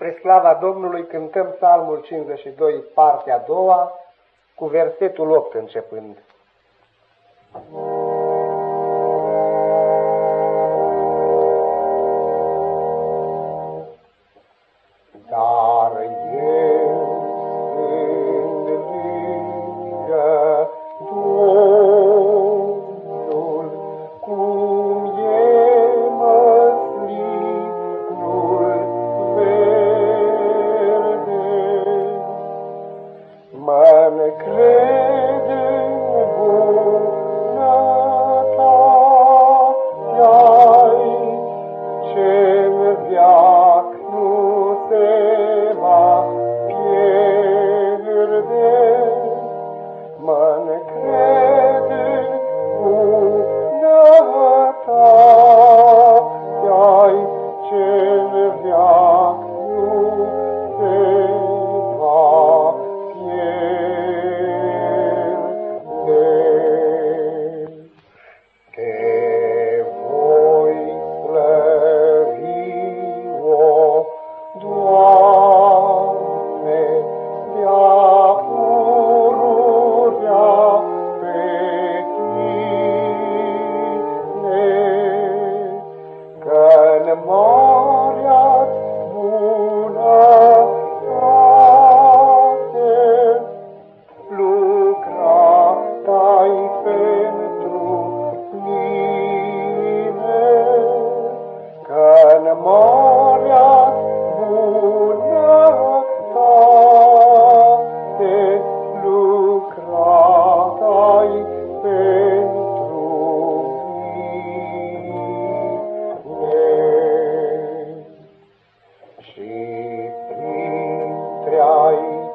Spre slava Domnului cântăm psalmul 52, partea a doua, cu versetul 8 începând. Dar veac nu se va pierde. Mă încrede una ta, de-ai veac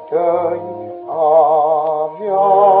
tăi avea.